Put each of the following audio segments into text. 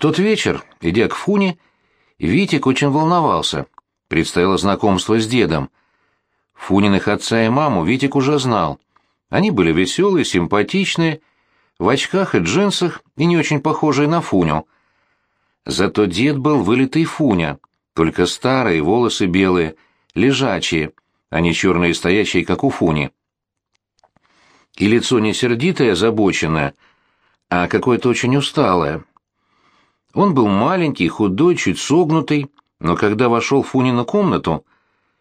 тот вечер, идя к Фуне, Витик очень волновался. Предстояло знакомство с дедом. Фуниных отца и маму Витик уже знал. Они были веселые, симпатичные, в очках и джинсах и не очень похожие на Фуню. Зато дед был вылитый Фуня, только старые, волосы белые, лежачие, а не черные стоящие, как у Фуни. И лицо не сердитое, озабоченное, а какое-то очень усталое. Он был маленький, худой, чуть согнутый, но когда вошел в Фунину комнату,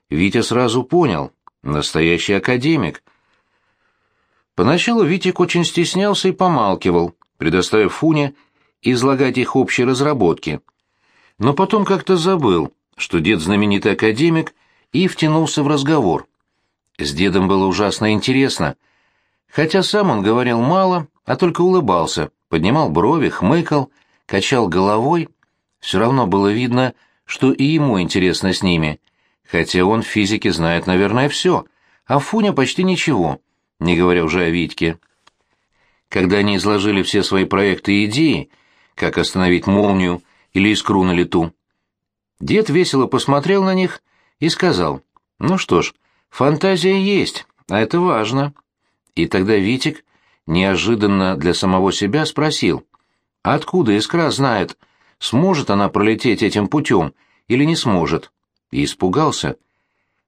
Витя сразу понял — настоящий академик. Поначалу Витик очень стеснялся и помалкивал, предоставив Фуне излагать их общие разработки. Но потом как-то забыл, что дед знаменитый академик, и втянулся в разговор. С дедом было ужасно интересно, хотя сам он говорил мало, а только улыбался, поднимал брови, хмыкал, качал головой. Все равно было видно, что и ему интересно с ними, хотя он в физике знает, наверное, все, а Фуня почти ничего, не говоря уже о Витьке. Когда они изложили все свои проекты и идеи, как остановить молнию или искру на лету, дед весело посмотрел на них и сказал, «Ну что ж, фантазия есть, а это важно». И тогда Витик неожиданно для самого себя спросил, «Откуда искра знает, сможет она пролететь этим путем или не сможет, и испугался.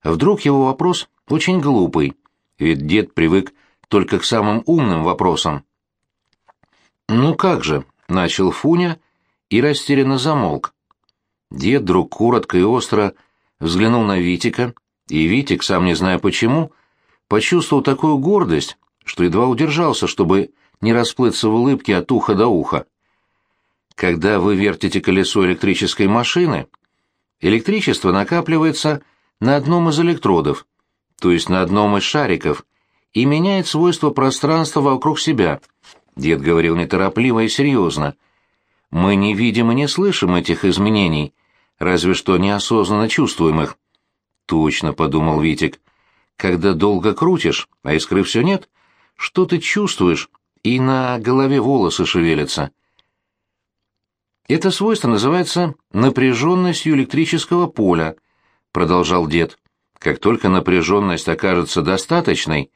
Вдруг его вопрос очень глупый, ведь дед привык только к самым умным вопросам. «Ну как же», — начал Фуня и растерянно замолк. Дед вдруг коротко и остро взглянул на Витика, и Витик, сам не зная почему, почувствовал такую гордость, что едва удержался, чтобы не расплыться в улыбке от уха до уха. Когда вы вертите колесо электрической машины, электричество накапливается на одном из электродов, то есть на одном из шариков, и меняет свойства пространства вокруг себя. Дед говорил неторопливо и серьезно. Мы не видим и не слышим этих изменений, разве что неосознанно чувствуем их. Точно, подумал Витик. Когда долго крутишь, а искры все нет, что ты чувствуешь, и на голове волосы шевелятся. Это свойство называется напряженностью электрического поля, продолжал дед. Как только напряженность окажется достаточной,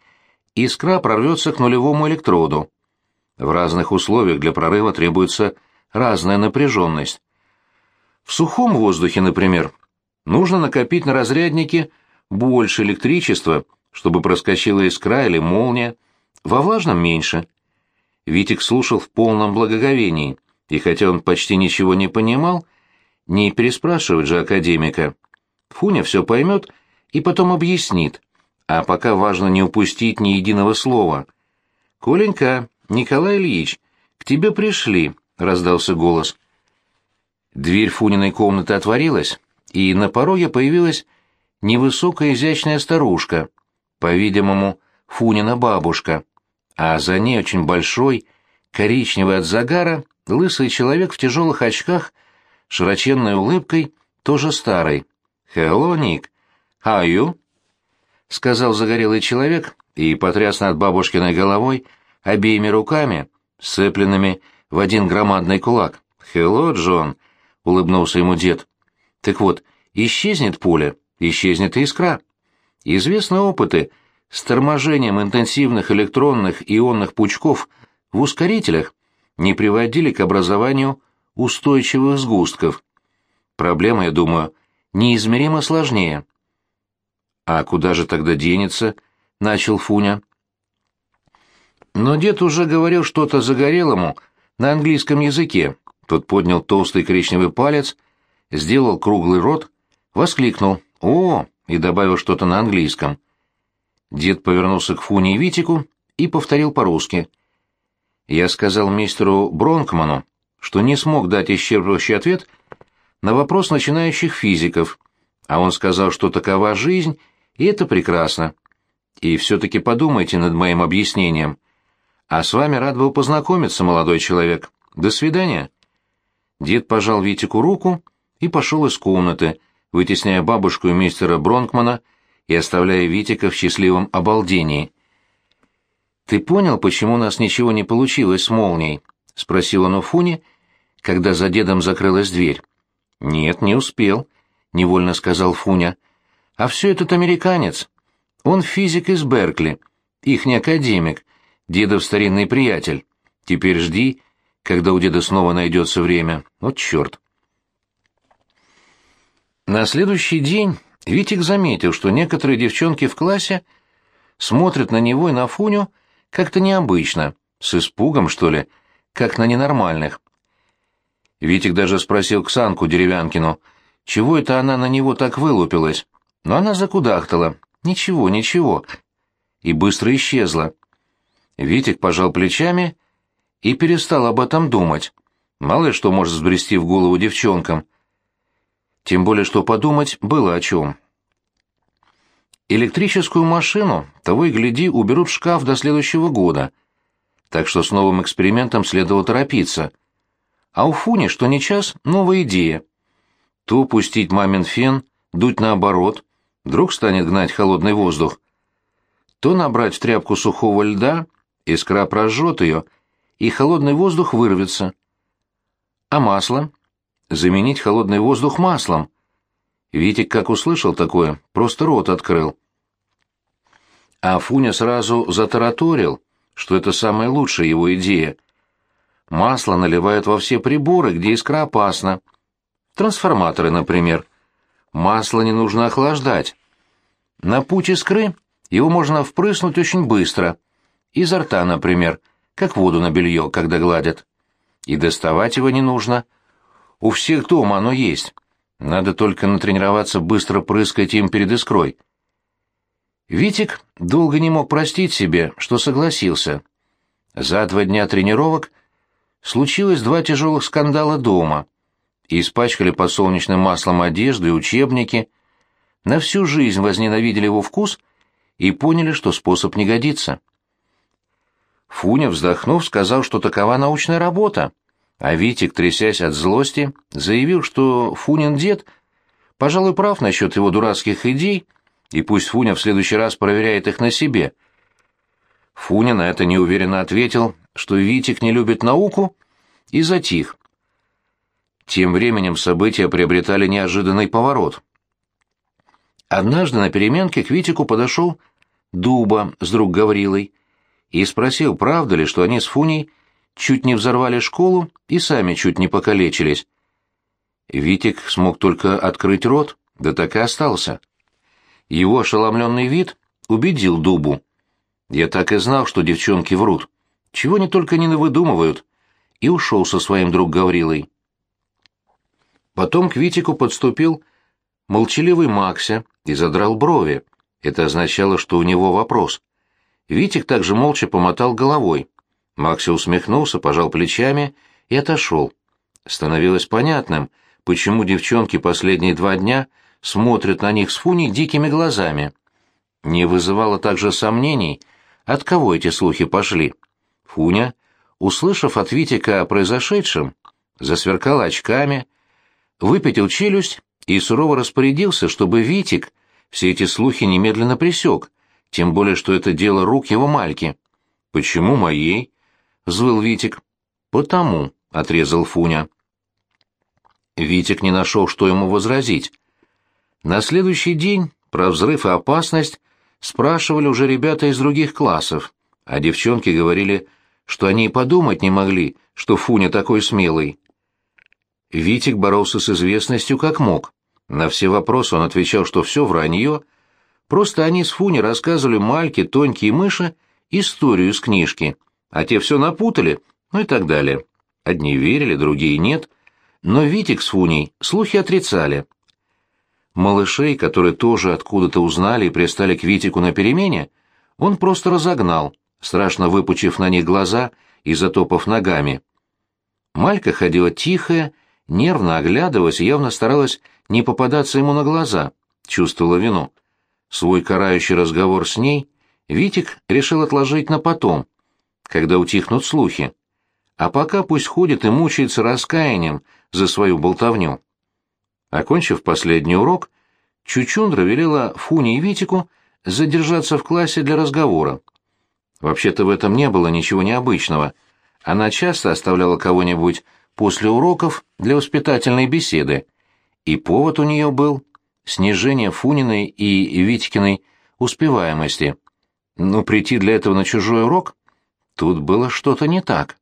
искра прорвется к нулевому электроду. В разных условиях для прорыва требуется разная напряженность. В сухом воздухе, например, нужно накопить на разряднике больше электричества, чтобы проскочила искра или молния, во влажном меньше. Витик слушал в полном благоговении и хотя он почти ничего не понимал, не переспрашивать же академика. Фуня все поймет и потом объяснит, а пока важно не упустить ни единого слова. «Коленька, Николай Ильич, к тебе пришли», — раздался голос. Дверь Фуниной комнаты отворилась, и на пороге появилась невысокая изящная старушка, по-видимому, Фунина бабушка, а за ней очень большой, коричневый от загара, Лысый человек в тяжелых очках, широченной улыбкой, тоже старый. «Hello, Ник. How you?» — сказал загорелый человек и потряс над бабушкиной головой обеими руками, сцепленными в один громадный кулак. «Hello, Джон!» — улыбнулся ему дед. «Так вот, исчезнет пуля, исчезнет искра. Известны опыты с торможением интенсивных электронных ионных пучков в ускорителях, не приводили к образованию устойчивых сгустков. Проблема, я думаю, неизмеримо сложнее. «А куда же тогда денется?» — начал Фуня. Но дед уже говорил что-то загорелому на английском языке. Тот поднял толстый коричневый палец, сделал круглый рот, воскликнул «О!» и добавил что-то на английском. Дед повернулся к Фуне и Витику и повторил по-русски — я сказал мистеру Бронкману, что не смог дать исчерпывающий ответ на вопрос начинающих физиков, а он сказал, что такова жизнь, и это прекрасно. И все-таки подумайте над моим объяснением. А с вами рад был познакомиться, молодой человек. До свидания. Дед пожал Витику руку и пошел из комнаты, вытесняя бабушку и мистера Бронкмана и оставляя Витика в счастливом обалдении. «Ты понял, почему у нас ничего не получилось с молнией?» — спросил он у Фуни, когда за дедом закрылась дверь. «Нет, не успел», — невольно сказал Фуня. «А все этот американец. Он физик из Беркли, ихний академик, дедов старинный приятель. Теперь жди, когда у деда снова найдется время. Вот черт». На следующий день Витик заметил, что некоторые девчонки в классе смотрят на него и на Фуню как-то необычно, с испугом, что ли, как на ненормальных. Витик даже спросил Ксанку Деревянкину, чего это она на него так вылупилась, но она закудахтала. «Ничего, ничего», и быстро исчезла. Витик пожал плечами и перестал об этом думать. Мало ли что может сбрести в голову девчонкам. Тем более, что подумать было о чем. Электрическую машину, того и гляди, уберут в шкаф до следующего года. Так что с новым экспериментом следовало торопиться. А у Фуни, что не час, новая идея. То пустить мамин фен, дуть наоборот, вдруг станет гнать холодный воздух. То набрать в тряпку сухого льда, искра прожжет ее, и холодный воздух вырвется. А масло? Заменить холодный воздух маслом. Витик, как услышал такое, просто рот открыл. А Фуня сразу затараторил, что это самая лучшая его идея. Масло наливают во все приборы, где искра опасна. Трансформаторы, например. Масло не нужно охлаждать. На путь искры его можно впрыснуть очень быстро. Изо рта, например, как воду на белье, когда гладят. И доставать его не нужно. У всех дома оно есть. Надо только натренироваться быстро прыскать им перед искрой. Витик долго не мог простить себе, что согласился. За два дня тренировок случилось два тяжелых скандала дома. Испачкали подсолнечным маслом одежду и учебники. На всю жизнь возненавидели его вкус и поняли, что способ не годится. Фуня, вздохнув, сказал, что такова научная работа. А Витик, трясясь от злости, заявил, что Фунин дед, пожалуй, прав насчет его дурацких идей, и пусть Фуня в следующий раз проверяет их на себе. Фуня на это неуверенно ответил, что Витик не любит науку, и затих. Тем временем события приобретали неожиданный поворот. Однажды на переменке к Витику подошел Дуба с друг Гаврилой и спросил, правда ли, что они с Фуней чуть не взорвали школу и сами чуть не покалечились. Витик смог только открыть рот, да так и остался. Его ошеломленный вид убедил Дубу. Я так и знал, что девчонки врут. Чего они только не навыдумывают. И ушел со своим друг Гаврилой. Потом к Витику подступил молчаливый Макся и задрал брови. Это означало, что у него вопрос. Витик также молча помотал головой. Макси усмехнулся, пожал плечами и отошел. Становилось понятным, почему девчонки последние два дня смотрят на них с Фуней дикими глазами. Не вызывало также сомнений, от кого эти слухи пошли. Фуня, услышав от Витика о произошедшем, засверкал очками, выпятил челюсть и сурово распорядился, чтобы Витик все эти слухи немедленно пресек, тем более что это дело рук его мальки. «Почему моей?» — взвыл Витик. «Потому», — отрезал Фуня. Витик не нашел, что ему возразить. На следующий день про взрыв и опасность спрашивали уже ребята из других классов, а девчонки говорили, что они и подумать не могли, что Фуня такой смелый. Витик боролся с известностью как мог. На все вопросы он отвечал, что все вранье. Просто они с Фуни рассказывали Мальке, Тоньке и Мыше историю из книжки, а те все напутали, ну и так далее. Одни верили, другие нет, но Витик с Фуней слухи отрицали. Малышей, которые тоже откуда-то узнали и пристали к Витику на перемене, он просто разогнал, страшно выпучив на них глаза и затопав ногами. Малька ходила тихая, нервно оглядываясь явно старалась не попадаться ему на глаза, чувствовала вину. Свой карающий разговор с ней Витик решил отложить на потом, когда утихнут слухи. А пока пусть ходит и мучается раскаянием за свою болтовню. Окончив последний урок, Чучундра велела Фуне и Витику задержаться в классе для разговора. Вообще-то в этом не было ничего необычного. Она часто оставляла кого-нибудь после уроков для воспитательной беседы, и повод у нее был снижение Фуниной и Витькиной успеваемости. Но прийти для этого на чужой урок? Тут было что-то не так.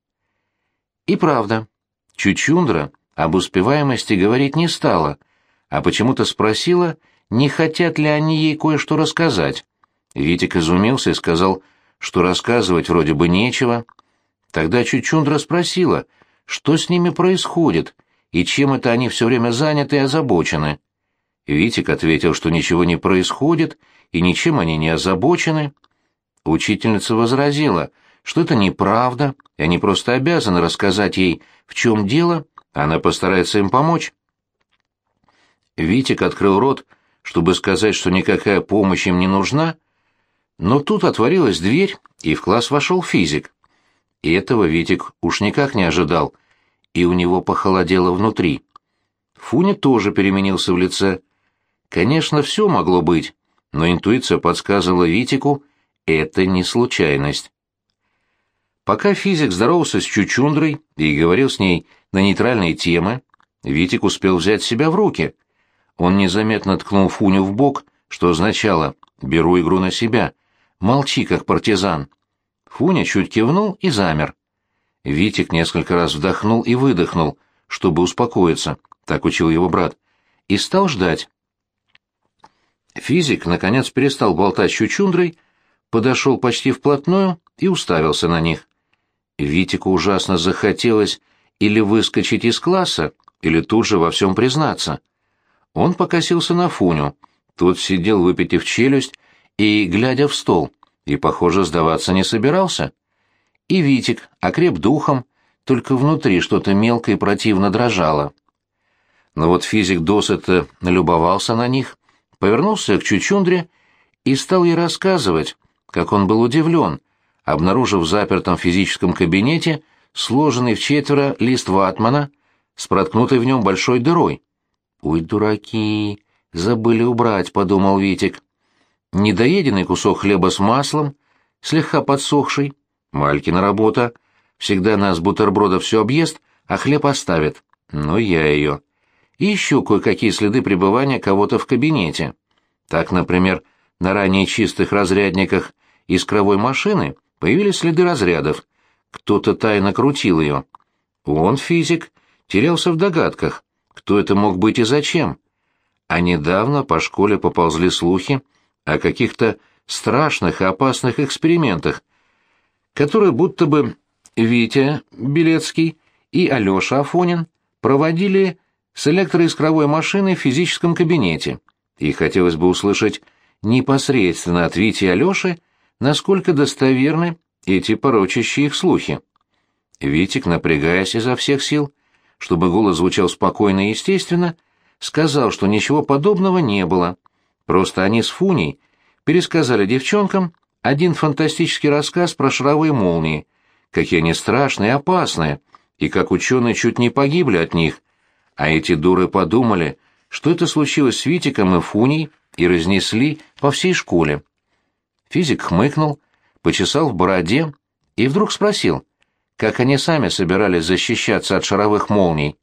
И правда, Чучундра об успеваемости говорить не стала, а почему-то спросила, не хотят ли они ей кое-что рассказать. Витик изумился и сказал, что рассказывать вроде бы нечего. Тогда Чучундра спросила, что с ними происходит и чем это они все время заняты и озабочены. Витик ответил, что ничего не происходит и ничем они не озабочены. Учительница возразила, что это неправда, и они просто обязаны рассказать ей, в чем дело, она постарается им помочь. Витик открыл рот, чтобы сказать, что никакая помощь им не нужна, но тут отворилась дверь, и в класс вошел физик. И этого Витик уж никак не ожидал, и у него похолодело внутри. Фуня тоже переменился в лице. Конечно, все могло быть, но интуиция подсказывала Витику, это не случайность. Пока физик здоровался с Чучундрой и говорил с ней на нейтральные темы, Витик успел взять себя в руки. Он незаметно ткнул Фуню в бок, что означало «беру игру на себя», «молчи, как партизан». Фуня чуть кивнул и замер. Витик несколько раз вдохнул и выдохнул, чтобы успокоиться, так учил его брат, и стал ждать. Физик, наконец, перестал болтать с Чучундрой, подошел почти вплотную и уставился на них. Витику ужасно захотелось или выскочить из класса, или тут же во всем признаться. Он покосился на Фуню. Тот сидел, выпитив челюсть и глядя в стол, и, похоже, сдаваться не собирался. И Витик, окреп духом, только внутри что-то мелко и противно дрожало. Но вот физик досыта налюбовался на них, повернулся к Чучундре и стал ей рассказывать, как он был удивлен, обнаружив в запертом физическом кабинете сложенный в четверо лист ватмана с проткнутой в нем большой дырой. «Ой, дураки! Забыли убрать», — подумал Витик. Недоеденный кусок хлеба с маслом, слегка подсохший. Малькина работа. Всегда нас бутерброда все объест, а хлеб оставит. Но я ее. И еще кое-какие следы пребывания кого-то в кабинете. Так, например, на ранее чистых разрядниках искровой машины Появились следы разрядов. Кто-то тайно крутил ее. Он, физик, терялся в догадках, кто это мог быть и зачем. А недавно по школе поползли слухи о каких-то страшных и опасных экспериментах, которые будто бы Витя Белецкий и Алеша Афонин проводили с электроискровой машиной в физическом кабинете. И хотелось бы услышать непосредственно от Вити и Алеши, насколько достоверны эти порочащие их слухи. Витик, напрягаясь изо всех сил, чтобы голос звучал спокойно и естественно, сказал, что ничего подобного не было. Просто они с Фуней пересказали девчонкам один фантастический рассказ про шаровые молнии, какие они страшные и опасные, и как ученые чуть не погибли от них. А эти дуры подумали, что это случилось с Витиком и Фуней, и разнесли по всей школе. Физик хмыкнул, почесал в бороде и вдруг спросил, как они сами собирались защищаться от шаровых молний.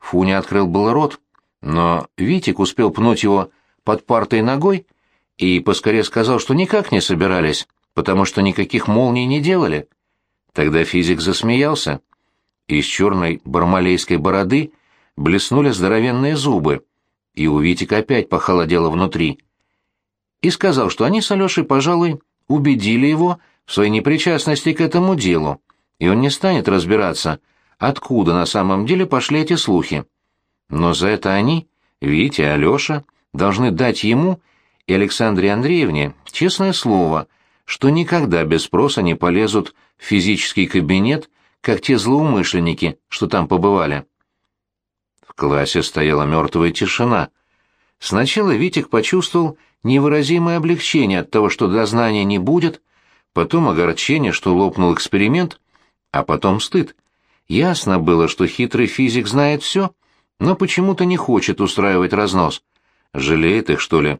Фуня открыл был рот, но Витик успел пнуть его под партой ногой и поскорее сказал, что никак не собирались, потому что никаких молний не делали. Тогда физик засмеялся. Из черной бармалейской бороды блеснули здоровенные зубы, и у Витика опять похолодело внутри и сказал, что они с Алешей, пожалуй, убедили его в своей непричастности к этому делу, и он не станет разбираться, откуда на самом деле пошли эти слухи. Но за это они, Витя и Алеша, должны дать ему и Александре Андреевне честное слово, что никогда без спроса не полезут в физический кабинет, как те злоумышленники, что там побывали. В классе стояла мертвая тишина. Сначала Витик почувствовал невыразимое облегчение от того, что дознания не будет, потом огорчение, что лопнул эксперимент, а потом стыд. Ясно было, что хитрый физик знает все, но почему-то не хочет устраивать разнос. Жалеет их, что ли?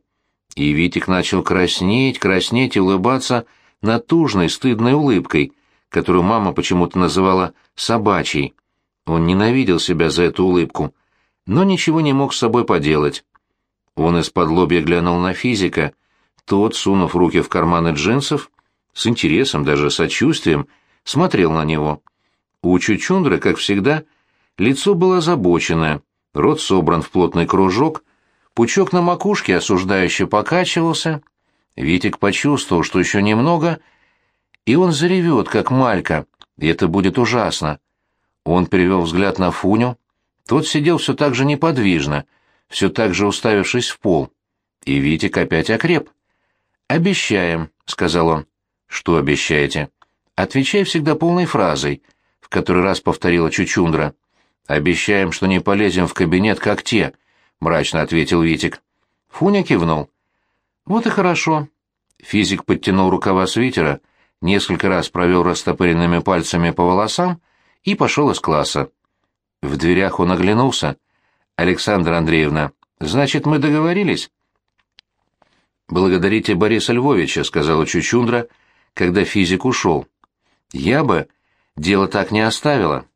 И Витик начал краснеть, краснеть и улыбаться натужной, стыдной улыбкой, которую мама почему-то называла «собачьей». Он ненавидел себя за эту улыбку, но ничего не мог с собой поделать. Он из-под лобья глянул на физика, тот, сунув руки в карманы джинсов, с интересом, даже сочувствием, смотрел на него. У Чучундры, как всегда, лицо было озабоченное, рот собран в плотный кружок, пучок на макушке осуждающе покачивался. Витик почувствовал, что еще немного, и он заревет, как малька, и это будет ужасно. Он перевел взгляд на Фуню. Тот сидел все так же неподвижно, все так же уставившись в пол. И Витик опять окреп. «Обещаем», — сказал он. «Что обещаете?» «Отвечай всегда полной фразой», — в который раз повторила Чучундра. «Обещаем, что не полезем в кабинет, как те», — мрачно ответил Витик. Фуня кивнул. «Вот и хорошо». Физик подтянул рукава свитера, несколько раз провел растопыренными пальцами по волосам и пошел из класса. В дверях он оглянулся. «Александра Андреевна, значит, мы договорились?» «Благодарите Бориса Львовича», — сказала Чучундра, когда физик ушел. «Я бы дело так не оставила.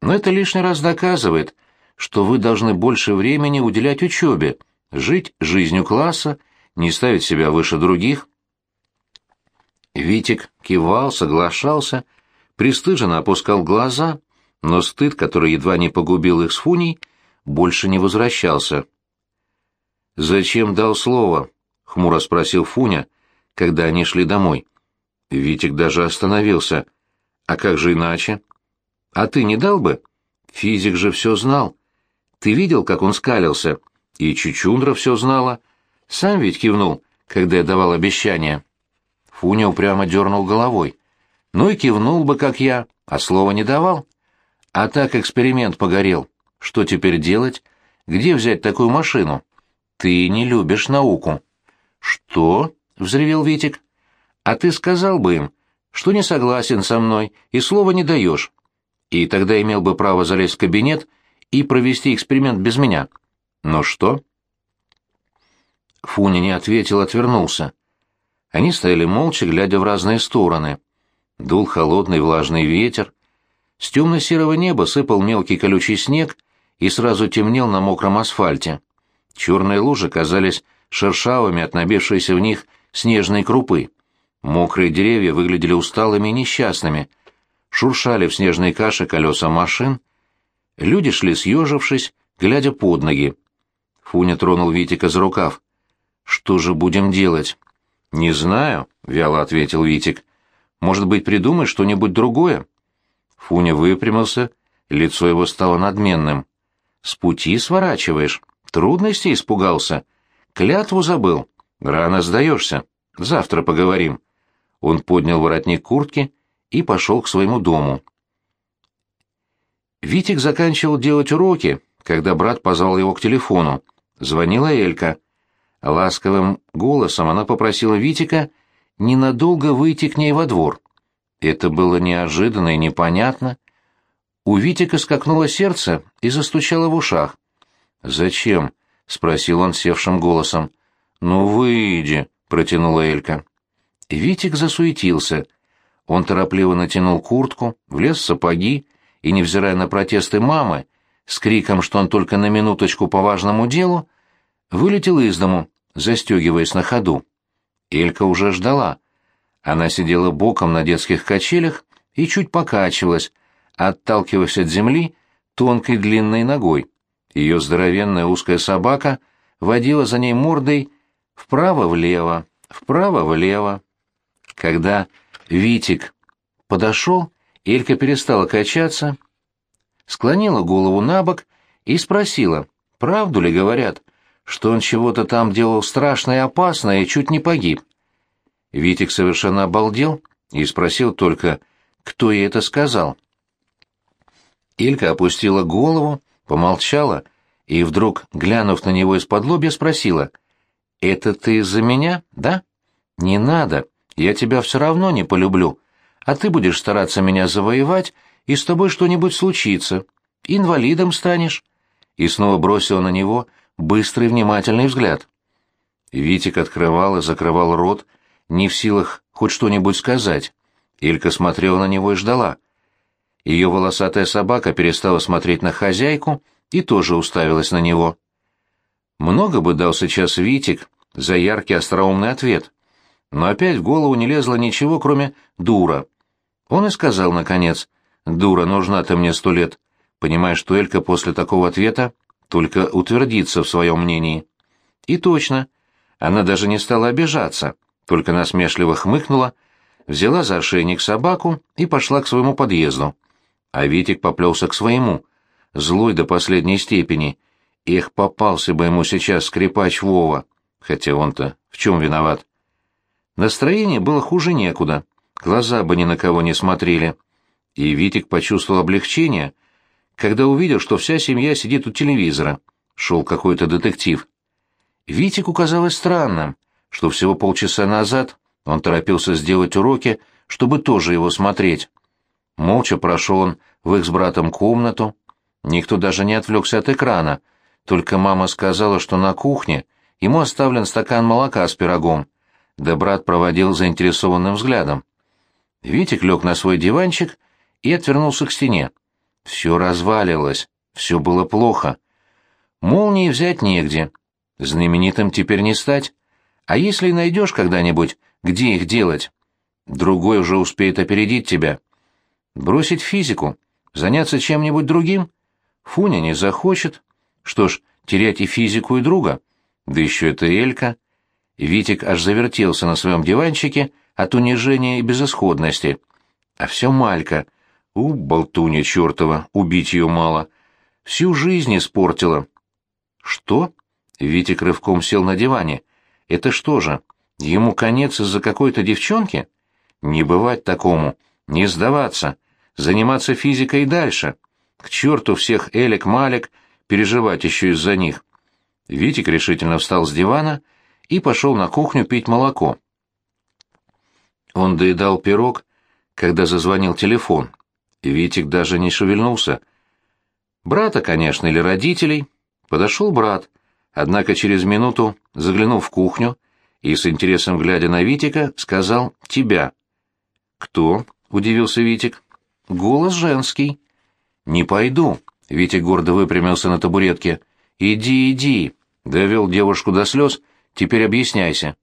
Но это лишний раз доказывает, что вы должны больше времени уделять учебе, жить жизнью класса, не ставить себя выше других». Витик кивал, соглашался, пристыженно опускал глаза, но стыд, который едва не погубил их с Фуней, больше не возвращался. «Зачем дал слово?» — хмуро спросил Фуня, когда они шли домой. Витик даже остановился. «А как же иначе?» «А ты не дал бы?» «Физик же все знал. Ты видел, как он скалился? И Чучундра все знала. Сам ведь кивнул, когда я давал обещание». Фуня упрямо дернул головой. «Ну и кивнул бы, как я, а слова не давал. А так эксперимент погорел. Что теперь делать? Где взять такую машину? Ты не любишь науку». «Что?» — взревел Витик. «А ты сказал бы им, что не согласен со мной и слова не даешь. И тогда имел бы право залезть в кабинет и провести эксперимент без меня. Но что?» Фуня не ответил, отвернулся. Они стояли молча, глядя в разные стороны. Дул холодный влажный ветер. С темно-серого неба сыпал мелкий колючий снег и сразу темнел на мокром асфальте. Черные лужи казались шершавыми от набившейся в них снежной крупы. Мокрые деревья выглядели усталыми и несчастными. Шуршали в снежной каше колеса машин. Люди шли съежившись, глядя под ноги. Фуня тронул Витика за рукав. «Что же будем делать?» «Не знаю», — вяло ответил Витик. «Может быть, придумай что-нибудь другое?» Фуня выпрямился, лицо его стало надменным. «С пути сворачиваешь. Трудностей испугался. Клятву забыл. Рано сдаешься. Завтра поговорим. Он поднял воротник куртки и пошел к своему дому. Витик заканчивал делать уроки, когда брат позвал его к телефону. Звонила Элька. Ласковым голосом она попросила Витика ненадолго выйти к ней во двор. Это было неожиданно и непонятно. У Витика скакнуло сердце и застучало в ушах. «Зачем?» — спросил он севшим голосом. «Ну, выйди», — протянула Элька. Витик засуетился. Он торопливо натянул куртку, влез в сапоги и, невзирая на протесты мамы, с криком, что он только на минуточку по важному делу, вылетел из дому, застегиваясь на ходу. Элька уже ждала. Она сидела боком на детских качелях и чуть покачивалась, отталкиваясь от земли тонкой длинной ногой. Ее здоровенная узкая собака водила за ней мордой вправо-влево, вправо-влево. Когда Витик подошел, Элька перестала качаться, склонила голову на бок и спросила, правду ли говорят, что он чего-то там делал страшное и опасное и чуть не погиб. Витик совершенно обалдел и спросил только, кто ей это сказал. Илька опустила голову, помолчала и вдруг, глянув на него из-под лобья, спросила, «Это ты из-за меня, да? Не надо, я тебя все равно не полюблю, а ты будешь стараться меня завоевать, и с тобой что-нибудь случится, инвалидом станешь». И снова бросила на него быстрый внимательный взгляд. Витик открывал и закрывал рот, не в силах хоть что-нибудь сказать. Илька смотрела на него и ждала. Ее волосатая собака перестала смотреть на хозяйку и тоже уставилась на него. Много бы дал сейчас Витик за яркий остроумный ответ, но опять в голову не лезло ничего, кроме «дура». Он и сказал, наконец, «Дура, нужна ты мне сто лет», понимая, что Элька после такого ответа только утвердится в своем мнении. И точно, она даже не стала обижаться, только насмешливо хмыкнула, взяла за ошейник собаку и пошла к своему подъезду. А Витик поплелся к своему, злой до последней степени. Эх, попался бы ему сейчас скрипач Вова, хотя он-то в чем виноват. Настроение было хуже некуда, глаза бы ни на кого не смотрели. И Витик почувствовал облегчение, когда увидел, что вся семья сидит у телевизора. Шел какой-то детектив. Витику казалось странным, что всего полчаса назад он торопился сделать уроки, чтобы тоже его смотреть. Молча прошел он в их с братом комнату. Никто даже не отвлекся от экрана, только мама сказала, что на кухне ему оставлен стакан молока с пирогом, да брат проводил заинтересованным взглядом. Витик лег на свой диванчик и отвернулся к стене. Все развалилось, все было плохо. Молнии взять негде, знаменитым теперь не стать. А если найдешь когда-нибудь, где их делать? Другой уже успеет опередить тебя. Бросить физику, заняться чем-нибудь другим? Фуня не захочет. Что ж, терять и физику, и друга. Да еще это Элька. Витик аж завертелся на своем диванчике от унижения и безысходности. А все Малька. У, болтунья чертова, убить ее мало. Всю жизнь испортила. Что? Витик рывком сел на диване. Это что же, ему конец из-за какой-то девчонки? Не бывать такому, не сдаваться, заниматься физикой дальше. К черту всех Элек-Малек, переживать еще из-за них. Витик решительно встал с дивана и пошел на кухню пить молоко. Он доедал пирог, когда зазвонил телефон. Витик даже не шевельнулся. Брата, конечно, или родителей. Подошел брат, однако через минуту, заглянув в кухню и с интересом глядя на Витика, сказал «тебя». «Кто?» — удивился Витик. «Голос женский». «Не пойду», — Витик гордо выпрямился на табуретке. «Иди, иди», — довел девушку до слез, — «теперь объясняйся».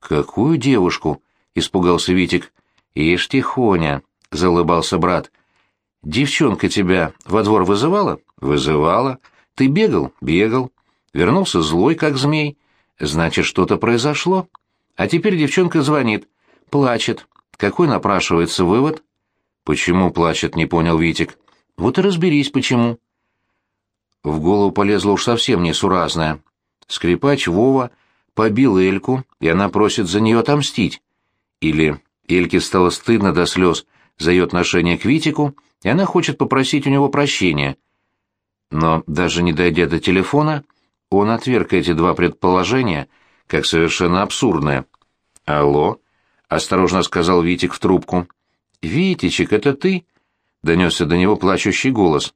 «Какую девушку?» — испугался Витик. «Ишь, тихоня», — заулыбался брат. «Девчонка тебя во двор вызывала?» «Вызывала. Ты бегал?» «Бегал. Вернулся злой, как змей. Значит, что-то произошло. А теперь девчонка звонит. Плачет. Какой напрашивается вывод?» «Почему плачет?» — не понял Витик. «Вот и разберись, почему». В голову полезла уж совсем несуразная. Скрипач Вова побил Эльку, и она просит за нее отомстить. Или Эльке стало стыдно до слез за ее отношение к Витику, и она хочет попросить у него прощения. Но даже не дойдя до телефона, он отверг эти два предположения как совершенно абсурдные. «Алло?» — осторожно сказал Витик в трубку. «Витичек, это ты?» — донесся до него плачущий голос.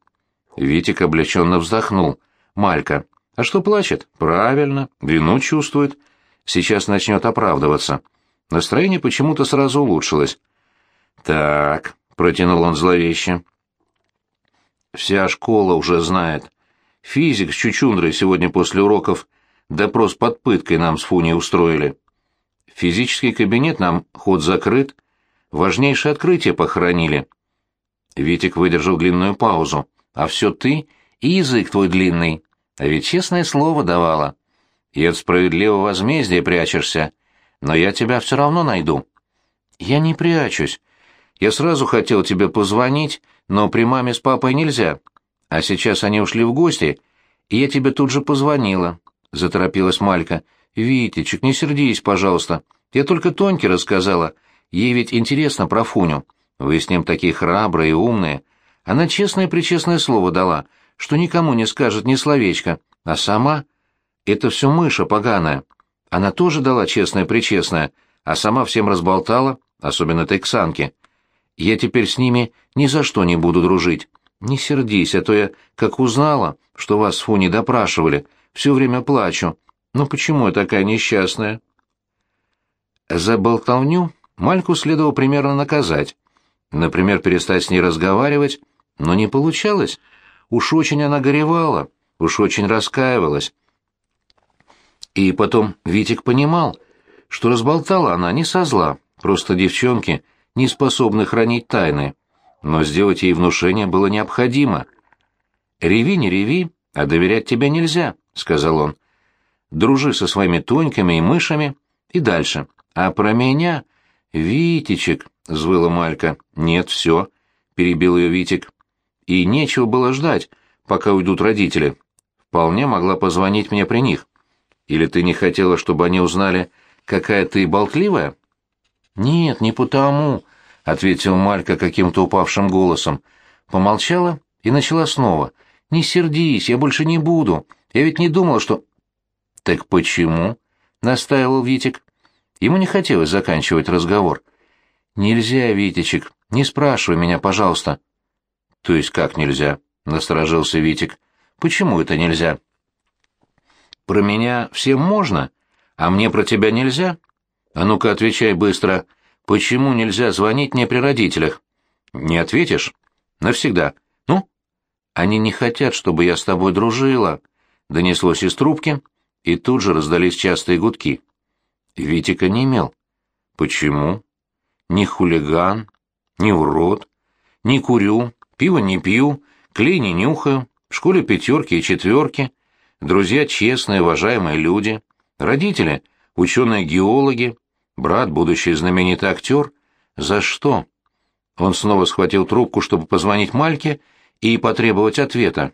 Витик облегченно вздохнул. «Малька. А что плачет? Правильно, вину чувствует. Сейчас начнет оправдываться». Настроение почему-то сразу улучшилось. «Так», — протянул он зловеще. «Вся школа уже знает. Физик с Чучундрой сегодня после уроков допрос под пыткой нам с Фуней устроили. физический кабинет нам ход закрыт, важнейшее открытие похоронили». Витик выдержал длинную паузу. «А все ты и язык твой длинный. А ведь честное слово давала. И от справедливого возмездия прячешься но я тебя все равно найду». «Я не прячусь. Я сразу хотел тебе позвонить, но при маме с папой нельзя. А сейчас они ушли в гости, и я тебе тут же позвонила», — заторопилась Малька. «Витечек, не сердись, пожалуйста. Я только Тоньке рассказала. Ей ведь интересно про Фуню. Вы с ним такие храбрые и умные. Она честное-причестное слово дала, что никому не скажет ни словечка. А сама... Это все мыша поганая. Она тоже дала честное-причестное, а сама всем разболтала, особенно Тексанке. Я теперь с ними ни за что не буду дружить. Не сердись, а то я, как узнала, что вас с Фуни допрашивали, все время плачу. Ну почему я такая несчастная?» За болтовню Мальку следовало примерно наказать. Например, перестать с ней разговаривать но не получалось. Уж очень она горевала, уж очень раскаивалась. И потом Витик понимал, что разболтала она не со зла, просто девчонки не способны хранить тайны. Но сделать ей внушение было необходимо. «Реви, не реви, а доверять тебе нельзя», — сказал он. «Дружи со своими тоньками и мышами и дальше. А про меня...» «Витечек», — взвыла Малька. «Нет, все», — перебил ее Витик. «И нечего было ждать, пока уйдут родители. Вполне могла позвонить мне при них. Или ты не хотела, чтобы они узнали, какая ты болтливая?» «Нет, не потому», — ответила Малька каким-то упавшим голосом. Помолчала и начала снова. «Не сердись, я больше не буду. Я ведь не думал, что...» «Так почему?» — настаивал Витик. Ему не хотелось заканчивать разговор. «Нельзя, Витечек, не спрашивай меня, пожалуйста». «То есть как нельзя?» — насторожился Витик. «Почему это нельзя?» «Про меня всем можно, а мне про тебя нельзя?» «А ну-ка отвечай быстро. Почему нельзя звонить мне при родителях?» «Не ответишь?» «Навсегда. Ну?» «Они не хотят, чтобы я с тобой дружила», — донеслось из трубки, и тут же раздались частые гудки. Витика не имел. «Почему?» «Ни хулиган, ни урод, не курю, пиво не пью, клей не нюхаю, в школе пятерки и четверки, друзья честные, уважаемые люди, родители — ученые-геологи, Брат, будущий знаменитый актер? За что? Он снова схватил трубку, чтобы позвонить Мальке и потребовать ответа.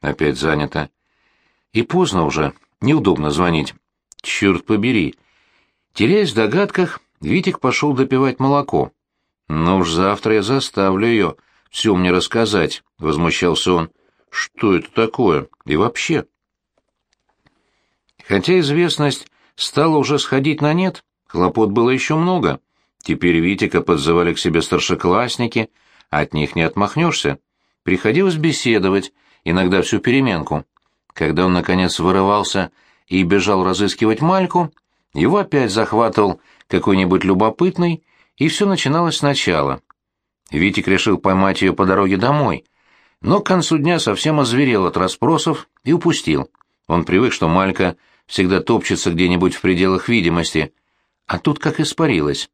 Опять занято. И поздно уже, неудобно звонить. Черт побери. Теряясь в догадках, Витик пошел допивать молоко. «Ну уж завтра я заставлю ее все мне рассказать», — возмущался он. «Что это такое? И вообще?» Хотя известность стала уже сходить на нет, Хлопот было еще много. Теперь Витика подзывали к себе старшеклассники, от них не отмахнешься. Приходилось беседовать, иногда всю переменку. Когда он, наконец, вырывался и бежал разыскивать Мальку, его опять захватывал какой-нибудь любопытный, и все начиналось сначала. Витик решил поймать ее по дороге домой, но к концу дня совсем озверел от расспросов и упустил. Он привык, что Малька всегда топчется где-нибудь в пределах видимости, а тут как испарилась.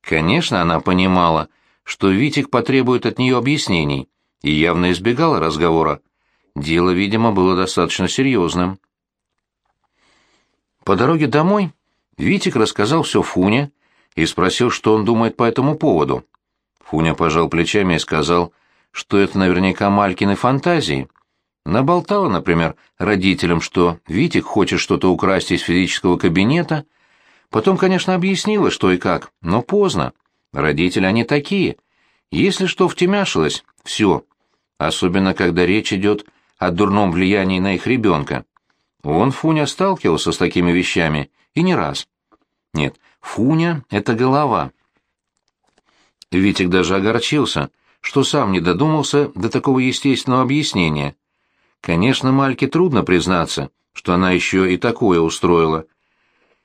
Конечно, она понимала, что Витик потребует от нее объяснений, и явно избегала разговора. Дело, видимо, было достаточно серьезным. По дороге домой Витик рассказал все Фуне и спросил, что он думает по этому поводу. Фуня пожал плечами и сказал, что это наверняка Малькины фантазии. Наболтала, например, родителям, что Витик хочет что-то украсть из физического кабинета, Потом, конечно, объяснила, что и как, но поздно. Родители они такие. Если что втемяшилось, все. Особенно, когда речь идет о дурном влиянии на их ребенка. Он, Фуня, сталкивался с такими вещами, и не раз. Нет, Фуня — это голова. Витик даже огорчился, что сам не додумался до такого естественного объяснения. Конечно, Мальке трудно признаться, что она еще и такое устроила,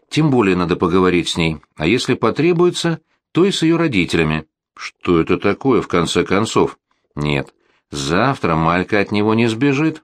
тем более надо поговорить с ней, а если потребуется, то и с ее родителями. Что это такое, в конце концов? Нет, завтра Малька от него не сбежит.